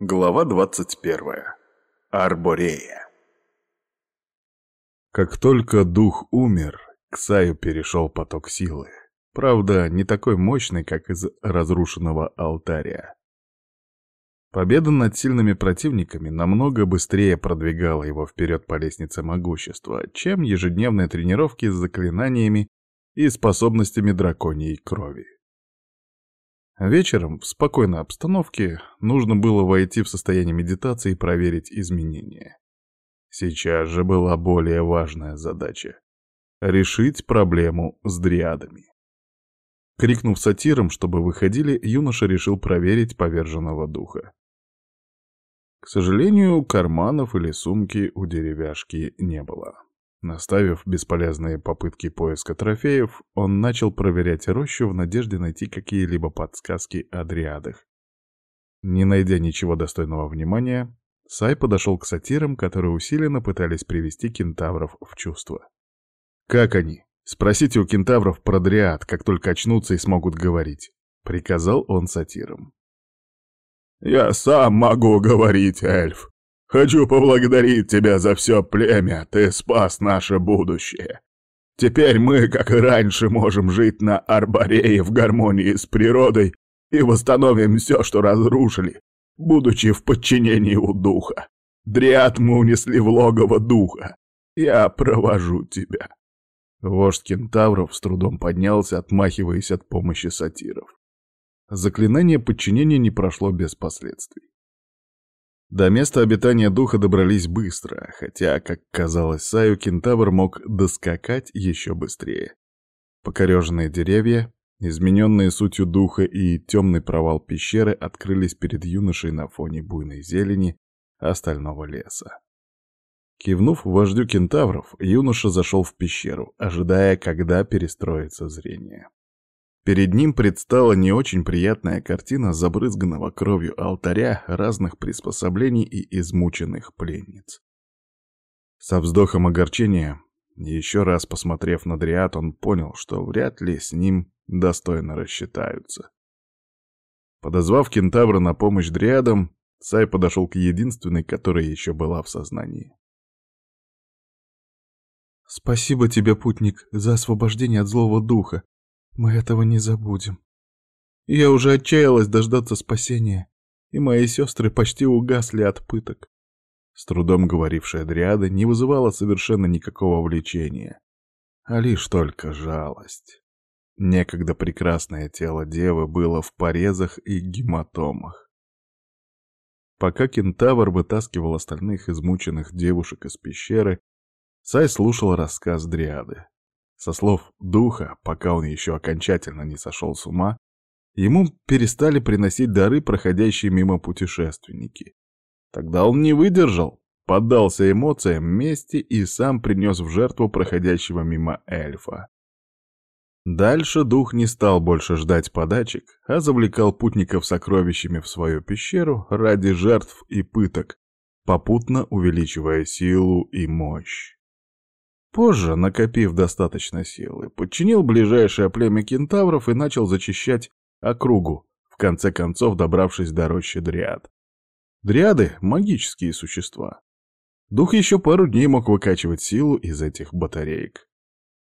Глава 21. Арборея. Как только дух умер, к Саю перешел поток силы. Правда, не такой мощный, как из разрушенного алтаря. Победа над сильными противниками намного быстрее продвигала его вперед по лестнице могущества, чем ежедневные тренировки с заклинаниями и способностями драконьей крови. Вечером, в спокойной обстановке, нужно было войти в состояние медитации и проверить изменения. Сейчас же была более важная задача — решить проблему с дриадами. Крикнув сатирам, чтобы выходили, юноша решил проверить поверженного духа. К сожалению, карманов или сумки у деревяшки не было. Наставив бесполезные попытки поиска трофеев, он начал проверять рощу в надежде найти какие-либо подсказки о дриадах. Не найдя ничего достойного внимания, Сай подошел к сатирам, которые усиленно пытались привести кентавров в чувство. «Как они? Спросите у кентавров про дриад, как только очнутся и смогут говорить», — приказал он сатирам. «Я сам могу говорить, эльф», Хочу поблагодарить тебя за все племя, ты спас наше будущее. Теперь мы, как и раньше, можем жить на Арборее в гармонии с природой и восстановим все, что разрушили, будучи в подчинении у духа. Дриад мы унесли в логово духа. Я провожу тебя». Вождь кентавров с трудом поднялся, отмахиваясь от помощи сатиров. Заклинание подчинения не прошло без последствий. До места обитания духа добрались быстро, хотя, как казалось Саю, кентавр мог доскакать еще быстрее. Покореженные деревья, измененные сутью духа и темный провал пещеры открылись перед юношей на фоне буйной зелени остального леса. Кивнув вождю кентавров, юноша зашел в пещеру, ожидая, когда перестроится зрение. Перед ним предстала не очень приятная картина забрызганного кровью алтаря разных приспособлений и измученных пленниц. Со вздохом огорчения, еще раз посмотрев на Дриад, он понял, что вряд ли с ним достойно рассчитаются. Подозвав кентавра на помощь Дриадам, Сай подошел к единственной, которая еще была в сознании. «Спасибо тебе, путник, за освобождение от злого духа. Мы этого не забудем. Я уже отчаялась дождаться спасения, и мои сестры почти угасли от пыток. С трудом говорившая Дриада не вызывала совершенно никакого влечения, а лишь только жалость. Некогда прекрасное тело девы было в порезах и гематомах. Пока кентавр вытаскивал остальных измученных девушек из пещеры, Сай слушал рассказ Дриады. Со слов духа, пока он еще окончательно не сошел с ума, ему перестали приносить дары проходящие мимо путешественники. Тогда он не выдержал, поддался эмоциям мести и сам принес в жертву проходящего мимо эльфа. Дальше дух не стал больше ждать подачек, а завлекал путников сокровищами в свою пещеру ради жертв и пыток, попутно увеличивая силу и мощь. Позже, накопив достаточно силы, подчинил ближайшее племя кентавров и начал зачищать округу, в конце концов добравшись до рощи дриад. Дриады — магические существа. Дух еще пару дней мог выкачивать силу из этих батареек.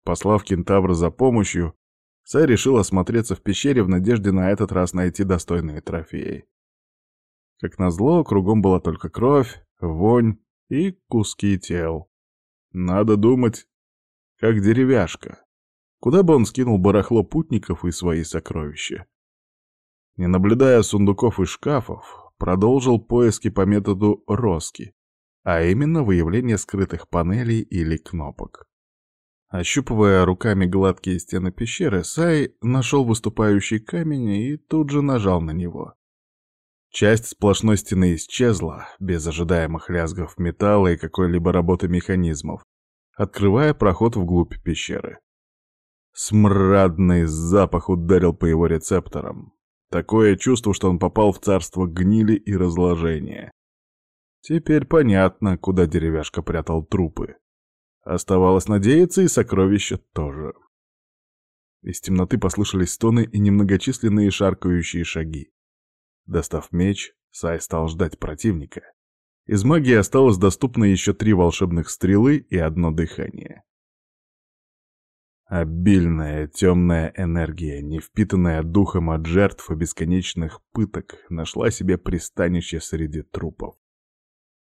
Послав кентавра за помощью, Сай решил осмотреться в пещере в надежде на этот раз найти достойные трофеи. Как назло, кругом была только кровь, вонь и куски тел. Надо думать, как деревяшка. Куда бы он скинул барахло путников и свои сокровища? Не наблюдая сундуков и шкафов, продолжил поиски по методу Роски, а именно выявление скрытых панелей или кнопок. Ощупывая руками гладкие стены пещеры, Сай нашел выступающий камень и тут же нажал на него. Часть сплошной стены исчезла, без ожидаемых лязгов металла и какой-либо работы механизмов, открывая проход вглубь пещеры. Смрадный запах ударил по его рецепторам. Такое чувство, что он попал в царство гнили и разложения. Теперь понятно, куда деревяшка прятал трупы. Оставалось надеяться, и сокровища тоже. Из темноты послышались стоны и немногочисленные шаркающие шаги. Достав меч, Сай стал ждать противника. Из магии осталось доступно еще три волшебных стрелы и одно дыхание. Обильная темная энергия, не впитанная духом от жертв и бесконечных пыток, нашла себе пристанище среди трупов.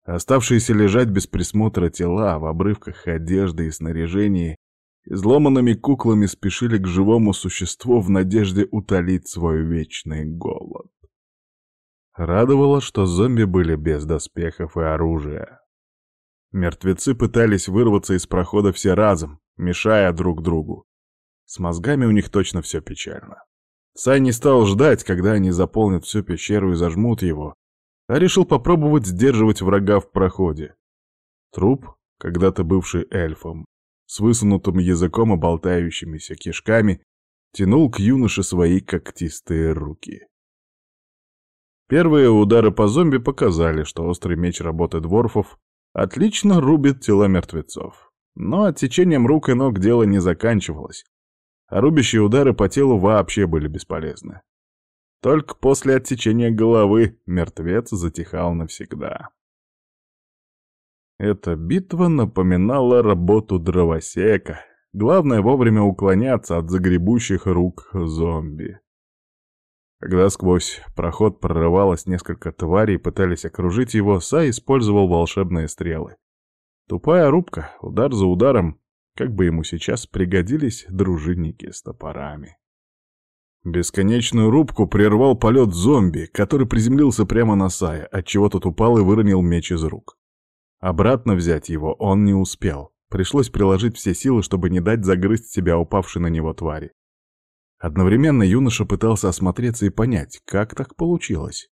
Оставшиеся лежать без присмотра тела в обрывках одежды и снаряжении, изломанными куклами спешили к живому существу в надежде утолить свой вечный голод. Радовало, что зомби были без доспехов и оружия. Мертвецы пытались вырваться из прохода все разом, мешая друг другу. С мозгами у них точно все печально. Сай не стал ждать, когда они заполнят всю пещеру и зажмут его, а решил попробовать сдерживать врага в проходе. Труп, когда-то бывший эльфом, с высунутым языком и болтающимися кишками, тянул к юноше свои когтистые руки. Первые удары по зомби показали, что острый меч работы дворфов отлично рубит тела мертвецов. Но отсечением рук и ног дело не заканчивалось, а рубящие удары по телу вообще были бесполезны. Только после отсечения головы мертвец затихал навсегда. Эта битва напоминала работу дровосека. Главное вовремя уклоняться от загребущих рук зомби. Когда сквозь проход прорывалось несколько тварей и пытались окружить его, Сай использовал волшебные стрелы. Тупая рубка, удар за ударом, как бы ему сейчас пригодились дружинники с топорами. Бесконечную рубку прервал полет зомби, который приземлился прямо на Сая, отчего тот упал и выронил меч из рук. Обратно взять его он не успел. Пришлось приложить все силы, чтобы не дать загрызть себя упавшей на него твари. Одновременно юноша пытался осмотреться и понять, как так получилось.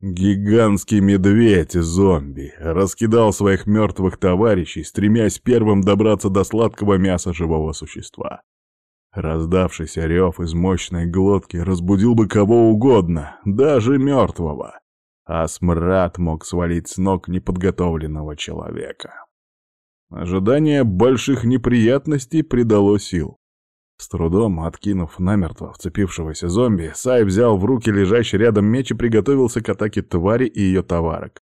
Гигантский медведь-зомби раскидал своих мертвых товарищей, стремясь первым добраться до сладкого мяса живого существа. Раздавшийся рев из мощной глотки разбудил бы кого угодно, даже мертвого, а смрад мог свалить с ног неподготовленного человека. Ожидание больших неприятностей придало сил. С трудом, откинув намертво вцепившегося зомби, Сай взял в руки лежащий рядом меч и приготовился к атаке твари и ее товарок.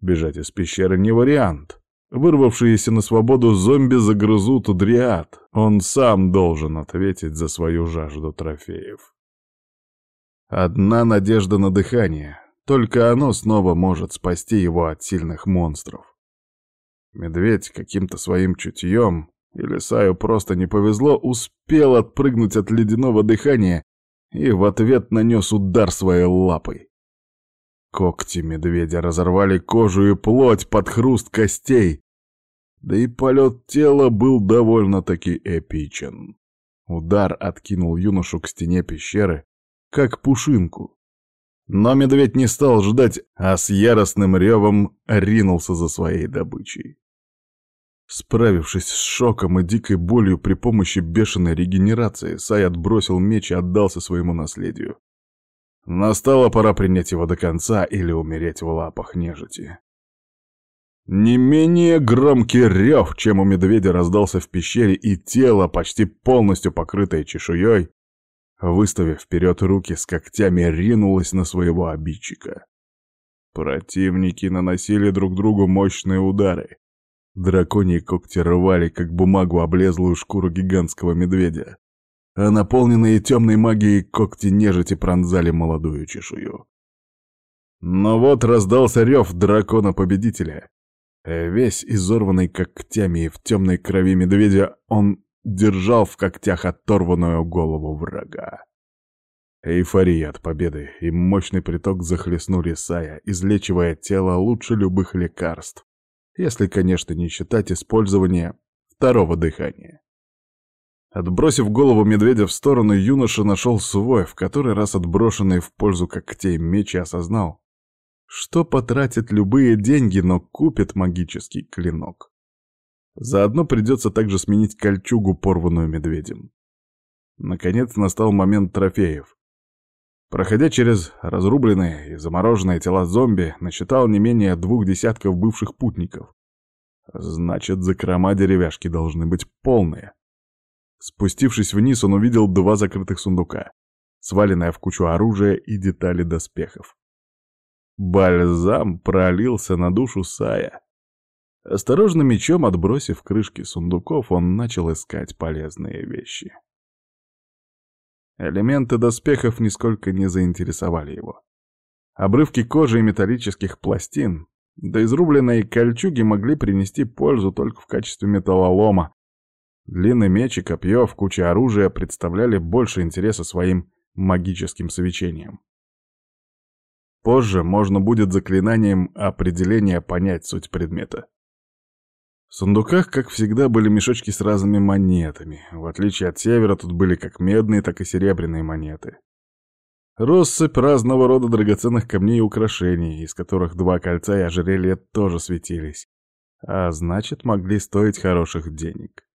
Бежать из пещеры не вариант. Вырвавшиеся на свободу зомби загрызут дриад. Он сам должен ответить за свою жажду трофеев. Одна надежда на дыхание. Только оно снова может спасти его от сильных монстров. Медведь каким-то своим чутьем или Саю просто не повезло, успел отпрыгнуть от ледяного дыхания и в ответ нанес удар своей лапой. Когти медведя разорвали кожу и плоть под хруст костей. Да и полет тела был довольно-таки эпичен. Удар откинул юношу к стене пещеры, как пушинку. Но медведь не стал ждать, а с яростным ревом ринулся за своей добычей. Справившись с шоком и дикой болью при помощи бешеной регенерации, Сай отбросил меч и отдался своему наследию. Настала пора принять его до конца или умереть в лапах нежити. Не менее громкий рев, чем у медведя раздался в пещере, и тело, почти полностью покрытое чешуей, выставив вперед руки с когтями, ринулось на своего обидчика. Противники наносили друг другу мощные удары. Драконьи когти рвали, как бумагу, облезлую шкуру гигантского медведя, а наполненные темной магией когти нежити пронзали молодую чешую. Но вот раздался рев дракона-победителя. Весь изорванный когтями и в темной крови медведя, он держал в когтях оторванную голову врага. Эйфория от победы и мощный приток захлестнули Сая, излечивая тело лучше любых лекарств если, конечно, не считать использование второго дыхания. Отбросив голову медведя в сторону, юноша нашел свой, в который раз отброшенный в пользу когтей меч и осознал, что потратит любые деньги, но купит магический клинок. Заодно придется также сменить кольчугу, порванную медведем. Наконец настал момент трофеев. Проходя через разрубленные и замороженные тела зомби, насчитал не менее двух десятков бывших путников. Значит, закрома деревяшки должны быть полные. Спустившись вниз, он увидел два закрытых сундука. сваленное в кучу оружия и детали доспехов. Бальзам пролился на душу Сая. Осторожно мечом отбросив крышки сундуков, он начал искать полезные вещи. Элементы доспехов нисколько не заинтересовали его. Обрывки кожи и металлических пластин, да изрубленные кольчуги могли принести пользу только в качестве металлолома. Длинный меч и копье в куче оружия представляли больше интереса своим магическим свечением. Позже можно будет заклинанием определения понять суть предмета. В сундуках, как всегда, были мешочки с разными монетами. В отличие от севера, тут были как медные, так и серебряные монеты. Россыпь разного рода драгоценных камней и украшений, из которых два кольца и ожерелья тоже светились. А значит, могли стоить хороших денег.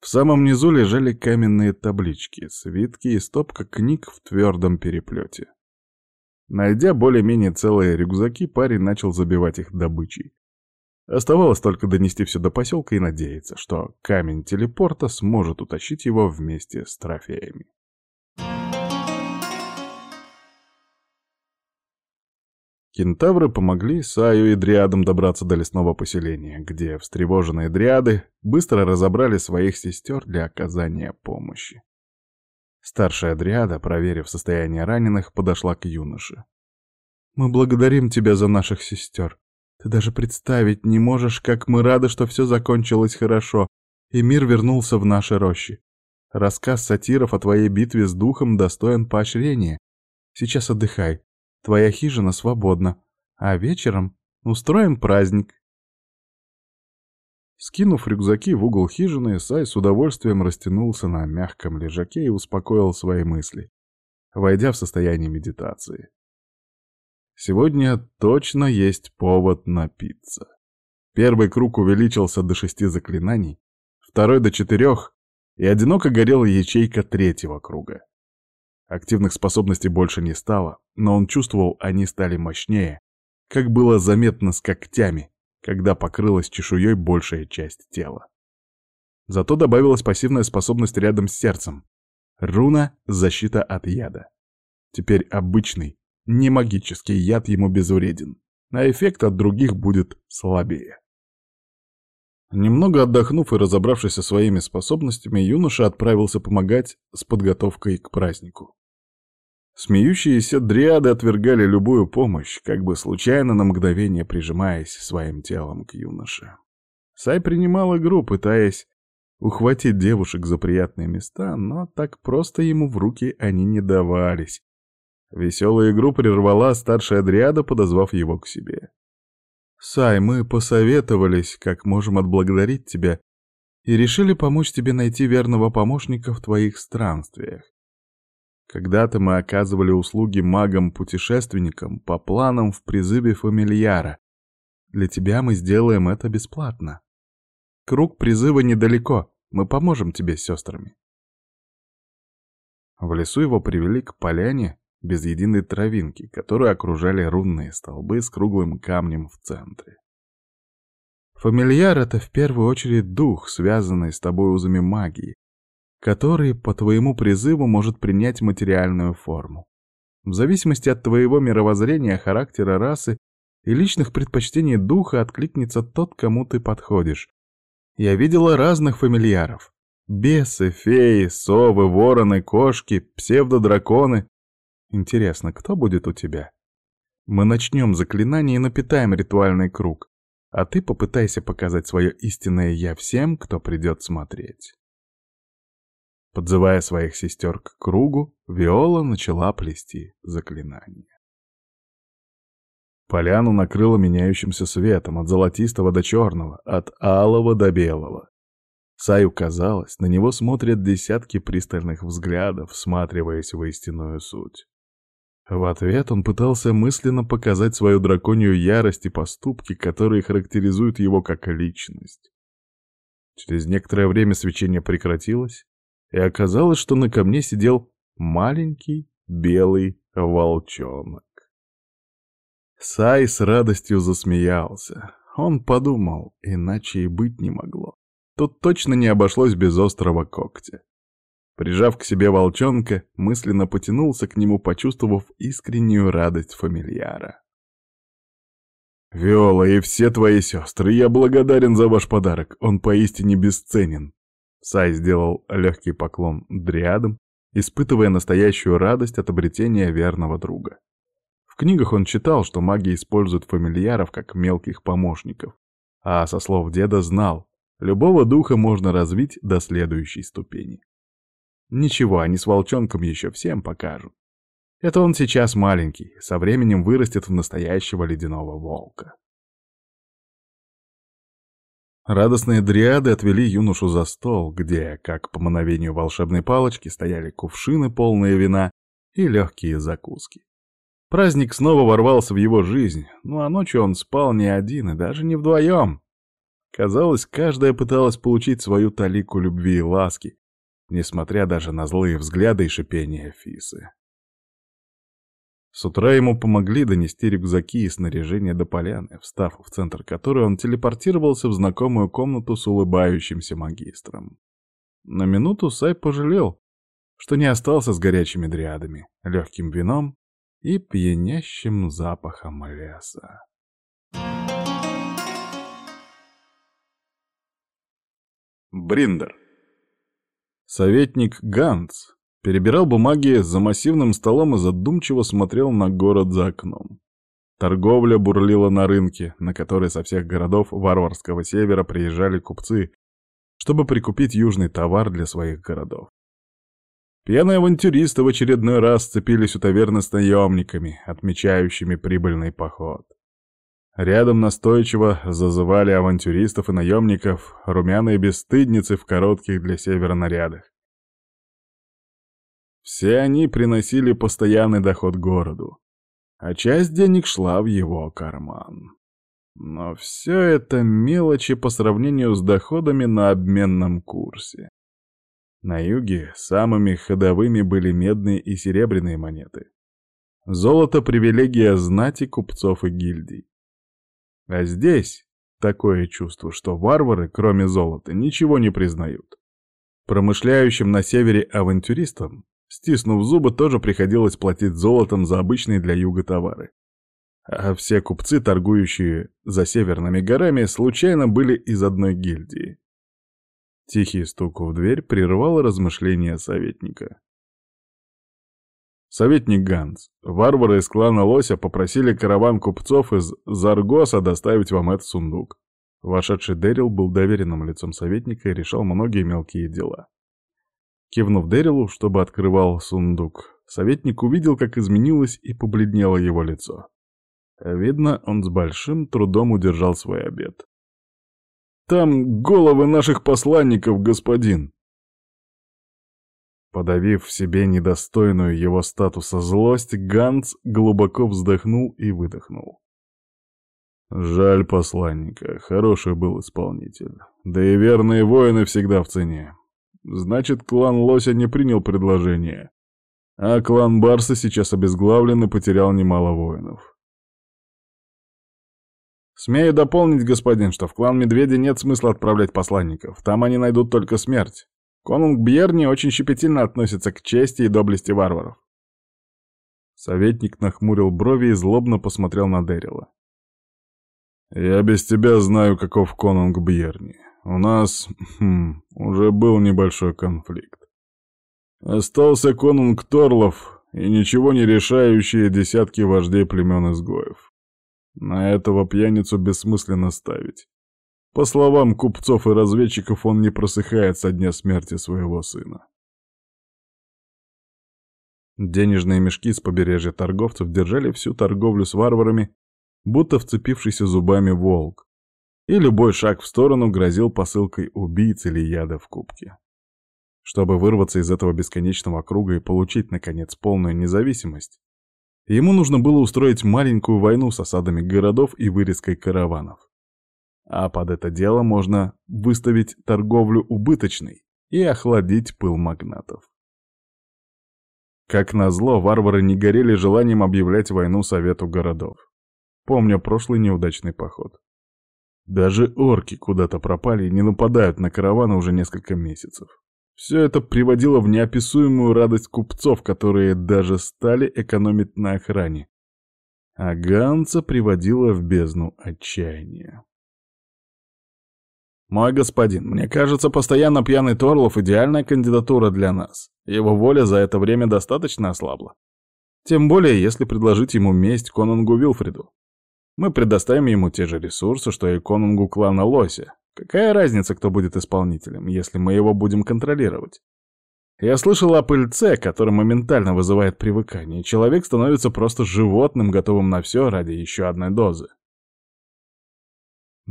В самом низу лежали каменные таблички, свитки и стопка книг в твердом переплете. Найдя более-менее целые рюкзаки, парень начал забивать их добычей. Оставалось только донести все до поселка и надеяться, что камень телепорта сможет утащить его вместе с трофеями. Кентавры помогли Саю и Дриадам добраться до лесного поселения, где встревоженные Дриады быстро разобрали своих сестер для оказания помощи. Старшая Дриада, проверив состояние раненых, подошла к юноше. «Мы благодарим тебя за наших сестер. Ты даже представить не можешь, как мы рады, что все закончилось хорошо, и мир вернулся в наши рощи. Рассказ сатиров о твоей битве с духом достоин поощрения. Сейчас отдыхай. Твоя хижина свободна, а вечером устроим праздник. Скинув рюкзаки в угол хижины, Сай с удовольствием растянулся на мягком лежаке и успокоил свои мысли, войдя в состояние медитации. Сегодня точно есть повод напиться. Первый круг увеличился до шести заклинаний, второй до четырех, и одиноко горела ячейка третьего круга. Активных способностей больше не стало, но он чувствовал, они стали мощнее, как было заметно с когтями, когда покрылась чешуей большая часть тела. Зато добавилась пассивная способность рядом с сердцем. Руна — защита от яда. Теперь обычный, не магический яд ему безвреден, а эффект от других будет слабее. Немного отдохнув и разобравшись со своими способностями, юноша отправился помогать с подготовкой к празднику. Смеющиеся дриады отвергали любую помощь, как бы случайно на мгновение прижимаясь своим телом к юноше. Сай принимал игру, пытаясь ухватить девушек за приятные места, но так просто ему в руки они не давались, Веселую игру прервала старшая Адриада, подозвав его к себе. «Сай, мы посоветовались, как можем отблагодарить тебя, и решили помочь тебе найти верного помощника в твоих странствиях. Когда-то мы оказывали услуги магам-путешественникам по планам в призыве фамильяра. Для тебя мы сделаем это бесплатно. Круг призыва недалеко, мы поможем тебе с сестрами». В лесу его привели к поляне, без единой травинки, которую окружали рунные столбы с круглым камнем в центре. Фамильяр — это в первую очередь дух, связанный с тобой узами магии, который по твоему призыву может принять материальную форму. В зависимости от твоего мировоззрения, характера расы и личных предпочтений духа откликнется тот, кому ты подходишь. Я видела разных фамильяров. Бесы, феи, совы, вороны, кошки, псевдодраконы Интересно, кто будет у тебя? Мы начнем заклинание и напитаем ритуальный круг, а ты попытайся показать свое истинное «я» всем, кто придет смотреть. Подзывая своих сестер к кругу, Виола начала плести заклинание. Поляну накрыло меняющимся светом от золотистого до черного, от алого до белого. Саю казалось, на него смотрят десятки пристальных взглядов, всматриваясь в истинную суть. В ответ он пытался мысленно показать свою драконью ярость и поступки, которые характеризуют его как личность. Через некоторое время свечение прекратилось, и оказалось, что на камне сидел маленький белый волчонок. Сай с радостью засмеялся. Он подумал, иначе и быть не могло. Тут точно не обошлось без острого когтя. Прижав к себе волчонка, мысленно потянулся к нему, почувствовав искреннюю радость фамильяра. «Виола и все твои сестры, я благодарен за ваш подарок, он поистине бесценен». Сай сделал легкий поклон дриадам, испытывая настоящую радость от обретения верного друга. В книгах он читал, что маги используют фамильяров как мелких помощников, а со слов деда знал, любого духа можно развить до следующей ступени. Ничего, они с волчонком еще всем покажут. Это он сейчас маленький, со временем вырастет в настоящего ледяного волка. Радостные дриады отвели юношу за стол, где, как по мановению волшебной палочки, стояли кувшины, полные вина и легкие закуски. Праздник снова ворвался в его жизнь, ну а ночью он спал не один и даже не вдвоем. Казалось, каждая пыталась получить свою талику любви и ласки, несмотря даже на злые взгляды и шипение Фисы. С утра ему помогли донести рюкзаки и снаряжение до поляны, встав в центр которой он телепортировался в знакомую комнату с улыбающимся магистром. На минуту Сай пожалел, что не остался с горячими дриадами, легким вином и пьянящим запахом леса. Бриндер Советник Ганс Перебирал бумаги за массивным столом и задумчиво смотрел на город за окном. Торговля бурлила на рынке, на который со всех городов варварского севера приезжали купцы, чтобы прикупить южный товар для своих городов. Пьяные авантюристы в очередной раз сцепились у таверны с наемниками, отмечающими прибыльный поход. Рядом настойчиво зазывали авантюристов и наемников румяные бесстыдницы в коротких для севера нарядах. Все они приносили постоянный доход городу, а часть денег шла в его карман. Но все это мелочи по сравнению с доходами на обменном курсе. На юге самыми ходовыми были медные и серебряные монеты. Золото — привилегия знати, купцов и гильдий. А здесь такое чувство, что варвары, кроме золота, ничего не признают. Промышляющим на севере авантюристам Стиснув зубы, тоже приходилось платить золотом за обычные для юга товары. А все купцы, торгующие за северными горами, случайно были из одной гильдии. Тихий стук в дверь прервал размышления советника. Советник Ганс, варвары из клана Лося попросили караван купцов из Заргоса доставить вам этот сундук. Вошедший Дэрил был доверенным лицом советника и решал многие мелкие дела. Кивнув Дэрилу, чтобы открывал сундук, советник увидел, как изменилось и побледнело его лицо. Видно, он с большим трудом удержал свой обед. «Там головы наших посланников, господин!» Подавив в себе недостойную его статуса злость, Ганс глубоко вздохнул и выдохнул. Жаль посланника, хороший был исполнитель. Да и верные воины всегда в цене. Значит, клан Лося не принял предложение. А клан Барса сейчас обезглавлен и потерял немало воинов. Смею дополнить, господин, что в клан Медведя нет смысла отправлять посланников. Там они найдут только смерть. Конунг Бьерни очень щепетильно относится к чести и доблести варваров. Советник нахмурил брови и злобно посмотрел на Дэрила. «Я без тебя знаю, каков конунг Бьерни. У нас хм, уже был небольшой конфликт. Остался конунг Торлов и ничего не решающие десятки вождей племен изгоев. На этого пьяницу бессмысленно ставить. По словам купцов и разведчиков, он не просыхает со дня смерти своего сына. Денежные мешки с побережья торговцев держали всю торговлю с варварами, будто вцепившийся зубами волк, и любой шаг в сторону грозил посылкой убийц или яда в кубке. Чтобы вырваться из этого бесконечного круга и получить, наконец, полную независимость, ему нужно было устроить маленькую войну с осадами городов и вырезкой караванов. А под это дело можно выставить торговлю убыточной и охладить пыл магнатов. Как назло, варвары не горели желанием объявлять войну Совету городов. Помню прошлый неудачный поход. Даже орки куда-то пропали и не нападают на караваны уже несколько месяцев. Все это приводило в неописуемую радость купцов, которые даже стали экономить на охране. А Ганса приводило в бездну отчаяния. «Мой господин, мне кажется, постоянно пьяный Торлов — идеальная кандидатура для нас. Его воля за это время достаточно ослабла. Тем более, если предложить ему месть Конунгу Вилфриду. Мы предоставим ему те же ресурсы, что и Конунгу клана Лося. Какая разница, кто будет исполнителем, если мы его будем контролировать? Я слышал о пыльце, который моментально вызывает привыкание, человек становится просто животным, готовым на все ради еще одной дозы.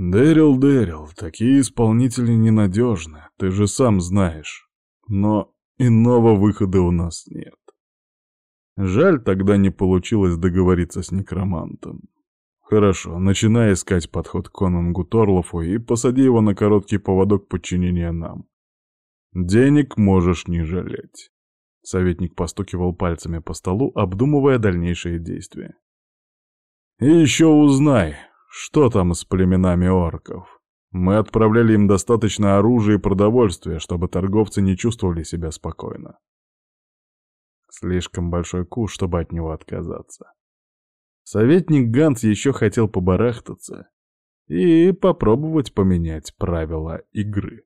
Дэрил, Дэрил, такие исполнители ненадежны, ты же сам знаешь. Но иного выхода у нас нет. Жаль, тогда не получилось договориться с некромантом. Хорошо, начинай искать подход к Конунгу Торлофу и посади его на короткий поводок подчинения нам. Денег можешь не жалеть. Советник постукивал пальцами по столу, обдумывая дальнейшие действия. И еще узнай, что там с племенами орков? Мы отправляли им достаточно оружия и продовольствия, чтобы торговцы не чувствовали себя спокойно. Слишком большой куш, чтобы от него отказаться. Советник Ганс еще хотел побарахтаться и попробовать поменять правила игры.